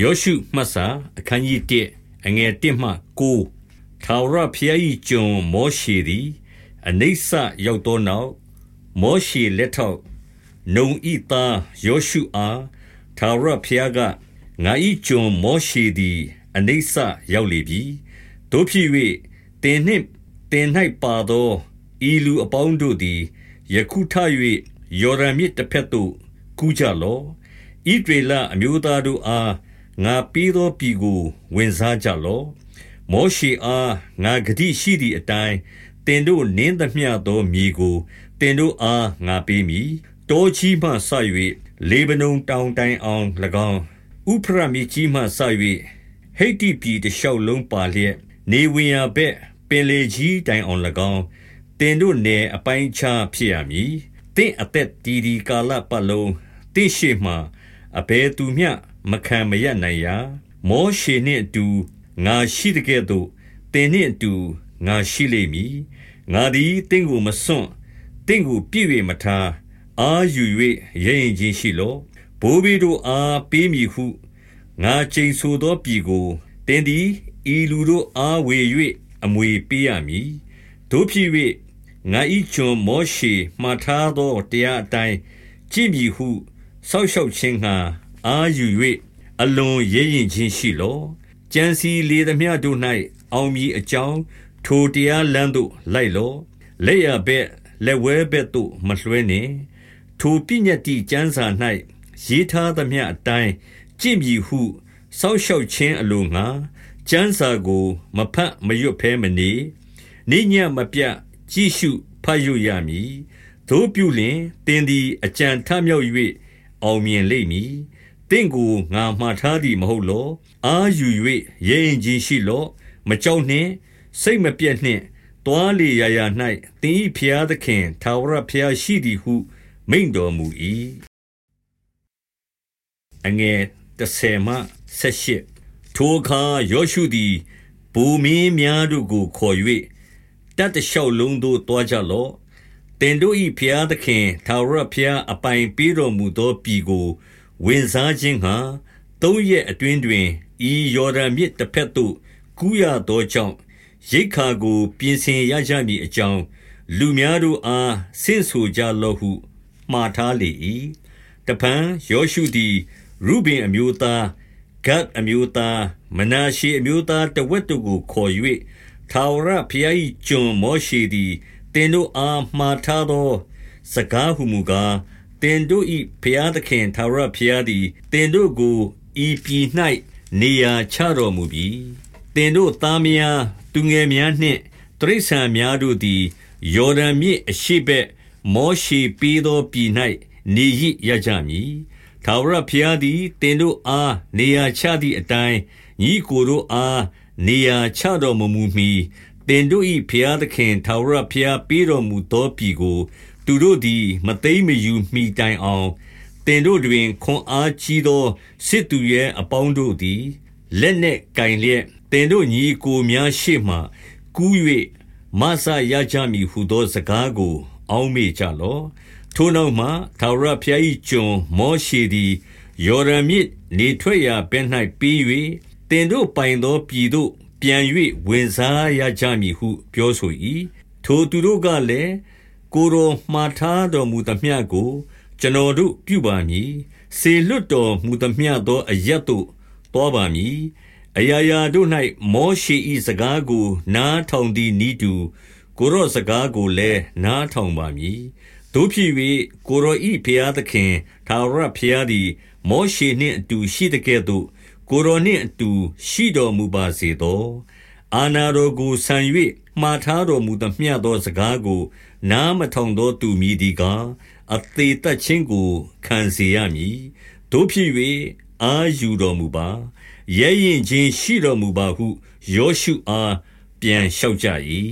ယောရှုမှတ်စာအခန်းကြီး1အငယ်1မှ9ထာဝရဘုရား၏ကျွန်မောရှေသည်အနိစ္စရောက်သောနောက်မောရှေလက်ထောက်နုံဤသားယောရှုအားထာဝရဘုရားကငါ၏ကျွန်မောရှေသည်အနိစ္စရောက်လေပြီတို့ဖြစ်၍တင်နှင့်တင်၌ပါသောဤလူအပေါင်းတို့သည်ယခုထ၍ယော်ဒန်မြစ်တစ်ဖက်သို့ကူးကြလော့ဣဒရေလအမျိုးသားတို့အား ငါပေးသောပြည်ကို ဝင်စားကြလော့မောရှေအားငါဂတိရှိသည့်အတိုင်းတင်တို့နင်းသမျှသောမြေကိုတင်တို့အားငါပေးမည်တောချီမှဆ၍လေဗနုန်တောင်တိုင်အောင်၎င်းဥဖရမီကြီးမှဆ၍ဟိတ်တိပြည်တလျှောက်လုံးပါလျက်နေဝင်ရဘက်ပင်လေကြီးတိုင်အောင်၎င်းတင်တို့နယ်အပိုင်းခြားဖြစ်ရမည်တင့်အသက်တီဒီကာလပတ်လုံးတင့်ရှိမှအဘယ်သူမျှ မခံမရနိုင်ရာမောရှေနှင့်အတူငါရှိတဲ့ကဲ့သို့တင်နှင့်အတူငါရှိလိမ့်မည်ငါသည်တင့်ကိုမစွန့်တင့်ကိုပြည့်၍မထားအာယူ၍ရရင်ချင်းရှိလောဘိုးဘီတို့အားပေးမည်ဟုငါချိန်ဆိုသောပြည်ကိုတင်သည်ဤလူတို့အားဝေ၍အမွေပေးရမည်တို့ဖြစ်၍ငါဤကျွန်မောရှေမှားထားသောတရားအတိုင်းကြည်မည်ဟုဆောက်ရှောက်ခြင်းငှာ အာယူ၍အလွန်ရဲရင်ချင်းရှိလောကြံစီလေသမျှတို့၌အောင်မြည်အကြောင်း ထိုတရားလမ်းသို့ လိုက်လောလက်ရဘက် လက်ဝဲဘက်သို့ မလွှဲနှင့် ထိုပညတ်တိကျမ်းစာ၌ရေးထားသမျှအတိုင်းကြင့်ပြီဟု စောက်ရှောက်ခြင်းအလိုငါကျမ်းစာကိုမဖတ်မရွတ်ဖဲမနေ နေညမပြတ် ကြည့်ရှုဖတ်ရရမည်တို့ပြုလင်တင်းသည် အကြံထမြောက်၍အောင်မြင်လိမ့်မည်တ င့်ကိုငါမှားထားသည်မဟုတ်လောအာယူ၍ရဲရင်ချင်းရှိလောမကြောက်နှင့်စိတ်မပြည့်နှင့်တွားလေရာရာ၌တင်းဤဖျားသခင်သာဝရဖျားရှိသည်ဟု မိန့်တော်မူ၏အငယ်30မှ78ထိုအခါယောရှုသည်ဘူမင်းများတို့ကိုခေါ်၍တတ်တလျှောက်လုံးသို့တွားကြလော့တင်တို့၏ဖျားသခင်သာဝရဖျားအပိုင်ပေးတော်မူသောပြည်ကို ဝင်စားခြင်းဟာသုံးရက်အတွင်းတွင်ဤယော်ဒန်မြစ်တစ်ဖက်သို့ ကူးရသောကြောင့်ရိတ်ခါကို ပြင်ဆင်ရကြမည်အကြောင်း လူများတို့အားဆင့်ဆိုကြလော့ဟုမှားထားလေ၏တပန်ယောရှုသည်ရုဘင်အမျိုးသားဂတ်အမျိုးသားမနာရှေအမျိုးသားတဝက်တို့ကိုခေါ်၍ထာဝရဘုရား၏ကျွန်မောရှေသည်တင်တို့အားမှားထားသော စကားဟုမူကား တင်တို့၏ဘုရားသခင်ထာဝရဘုရားသည်တင်တို့ကိုဤပြည်၌နေရာချတော်မူပြီးတင်တို့သားများသူငယ်များနှင့်တရိษံများတို့သည်ယော်ဒန်မြစ်အရှိဘက်မောရှေပေးသောပြည်၌နေရရကြမည်ထာဝရဘုရားသည်တင်တို့အားနေရာချသည့်အတိုင်းညီကိုတို့အားနေရာချတော်မမူမီတင်တို့၏ဘုရားသခင်ထာဝရဘုရားပေးတော်မူသောပြည်ကို သူတို့သည် မသိမ့်မယူမိတိုင်အောင်တင်တို့တွင် ခွန်အားကြီးသော စစ်သူရဲ့အပေါင်းတို့သည် လက်နှင့်ကင်လျက်တင်တို့ညီကိုများရှေ့မှကူး၍မဆရကြမည်ဟုသော စကားကို အောင်းမေ့ကြလော့ ထိုနောက်မှ ထာဝရဘုရား၏ကျွန် မောရှေသည် ယော်ဒန်မြစ်နေထွက်ရာဘက်၌ပြီး၍တင်တို့ပိုင်သော ပြည်သို့ ပြန်၍ဝင်စားရကြမည်ဟု ပြောဆို၏ထိုသူတို့ကလည်း ကိုယ်တော်မှားထားတော်မူသမျှကို ကျွန်တော်တို့ပြုပါမည်စေလွတ်တော်မူသမျှသောအရတ်တို့တောပါမည်အရာရာတို့၌မောရှေ၏စကားကို နားထောင်သည်နီးတူကိုရော့စကားကိုလည်းနားထောင်ပါမည်တို့ဖြစ်၍ကိုရောဤဖျားသခင်သာရဖျားသည်မောရှေနှင့်အတူရှိတဲ့ကဲ့သို့ကိုရောနှင့်အတူရှိတော်မူပါစေသော အာနာတော်ကိုဆံ၍ မှားထားတော်မူသမျှသောစကားကို နားမထောင်သောသူမည်ဒီကားအသေးသက်ခြင်းကို ခံစေရမည်တို့ဖြစ်၍အာယူတော်မူပါရဲရင်ချင်းရှိတော်မူပါဟုယောရှုအားပြန်လျှောက်ကြ၏